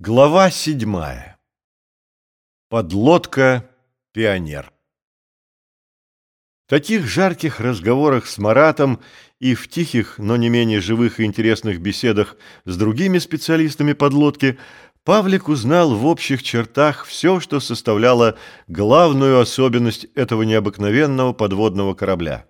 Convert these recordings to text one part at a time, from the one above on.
Глава седьмая. Подлодка «Пионер». В таких жарких разговорах с Маратом и в тихих, но не менее живых и интересных беседах с другими специалистами подлодки Павлик узнал в общих чертах все, что составляло главную особенность этого необыкновенного подводного корабля.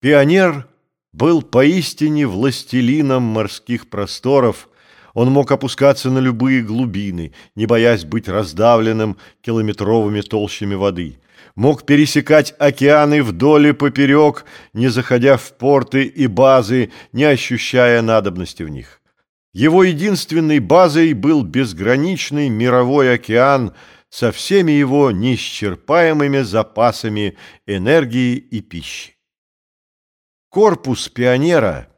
«Пионер» был поистине властелином морских просторов – он мог опускаться на любые глубины, не боясь быть раздавленным километровыми толщами воды. Мог пересекать океаны вдоль и поперек, не заходя в порты и базы, не ощущая надобности в них. Его единственной базой был безграничный мировой океан со всеми его неисчерпаемыми запасами энергии и пищи. Корпус пионера –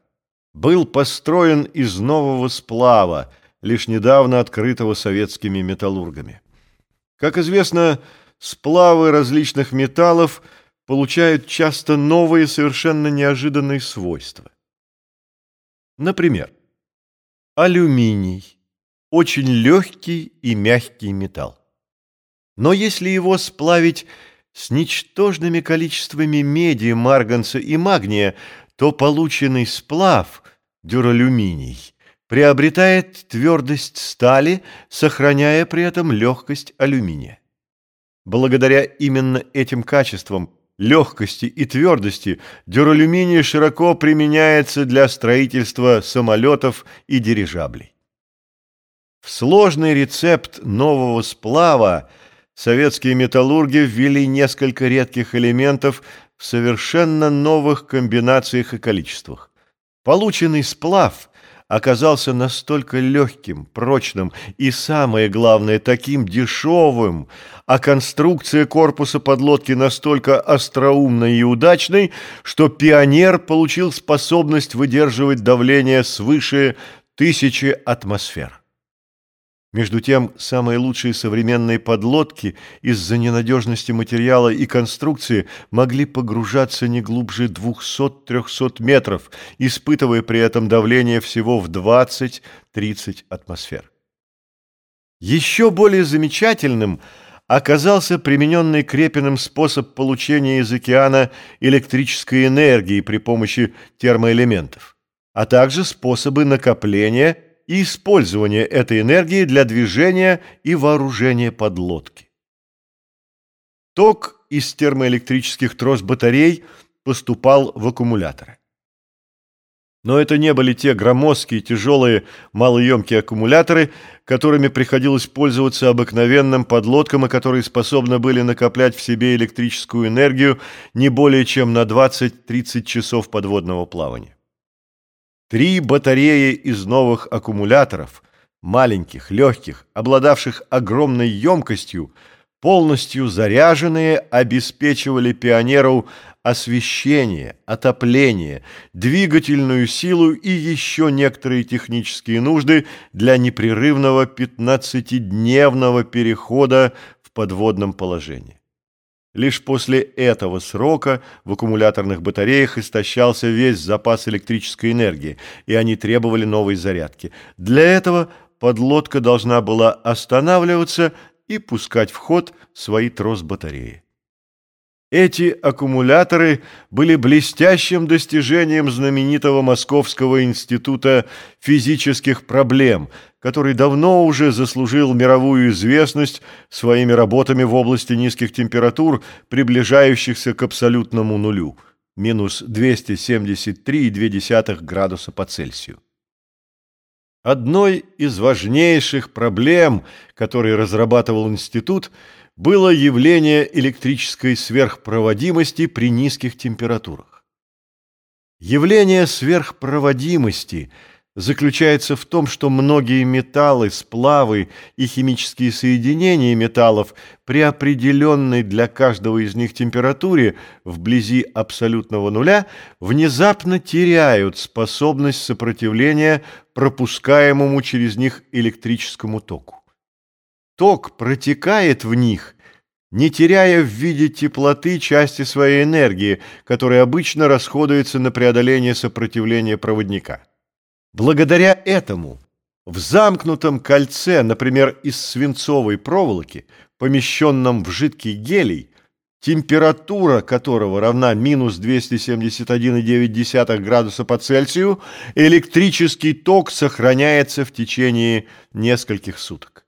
был построен из нового сплава, лишь недавно открытого советскими металлургами. Как известно, сплавы различных металлов получают часто новые, совершенно неожиданные свойства. Например, алюминий – очень легкий и мягкий металл. Но если его сплавить с ничтожными количествами меди, марганца и магния, то полученный сплав, дюралюминий, приобретает твердость стали, сохраняя при этом легкость алюминия. Благодаря именно этим качествам, легкости и твердости, дюралюминий широко применяется для строительства самолетов и дирижаблей. В сложный рецепт нового сплава советские металлурги ввели несколько редких элементов, в совершенно новых комбинациях и количествах. Полученный сплав оказался настолько легким, прочным и, самое главное, таким дешевым, а конструкция корпуса подлодки настолько остроумной и удачной, что «Пионер» получил способность выдерживать давление свыше тысячи атмосфер. Между тем, самые лучшие современные подлодки из-за ненадежности материала и конструкции могли погружаться не глубже 200-300 метров, испытывая при этом давление всего в 20-30 атмосфер. Еще более замечательным оказался примененный Крепиным способ получения из океана электрической энергии при помощи термоэлементов, а также способы накопления и использование этой энергии для движения и вооружения подлодки. Ток из термоэлектрических трос батарей поступал в аккумуляторы. Но это не были те громоздкие, тяжелые, малоемкие аккумуляторы, которыми приходилось пользоваться обыкновенным подлодкам и которые способны были накоплять в себе электрическую энергию не более чем на 20-30 часов подводного плавания. Три батареи из новых аккумуляторов, маленьких, легких, обладавших огромной емкостью, полностью заряженные, обеспечивали пионеру освещение, отопление, двигательную силу и еще некоторые технические нужды для непрерывного 15-дневного перехода в подводном положении. Лишь после этого срока в аккумуляторных батареях истощался весь запас электрической энергии, и они требовали новой зарядки. Для этого подлодка должна была останавливаться и пускать в ход свои трос-батареи. Эти аккумуляторы были блестящим достижением знаменитого Московского института физических проблем, который давно уже заслужил мировую известность своими работами в области низких температур, приближающихся к абсолютному нулю, минус 273,2 градуса по Цельсию. Одной из важнейших проблем, которые разрабатывал институт – было явление электрической сверхпроводимости при низких температурах. Явление сверхпроводимости заключается в том, что многие металлы, сплавы и химические соединения металлов при определенной для каждого из них температуре вблизи абсолютного нуля внезапно теряют способность сопротивления пропускаемому через них электрическому току. Ток протекает в них, не теряя в виде теплоты части своей энергии, которая обычно расходуется на преодоление сопротивления проводника. Благодаря этому В замкнутом кольце, например, из свинцовой проволоки, помещенном в жидкий гелий, температура которого равна минус 271,9 градуса по Цельсию, электрический ток сохраняется в течение нескольких суток.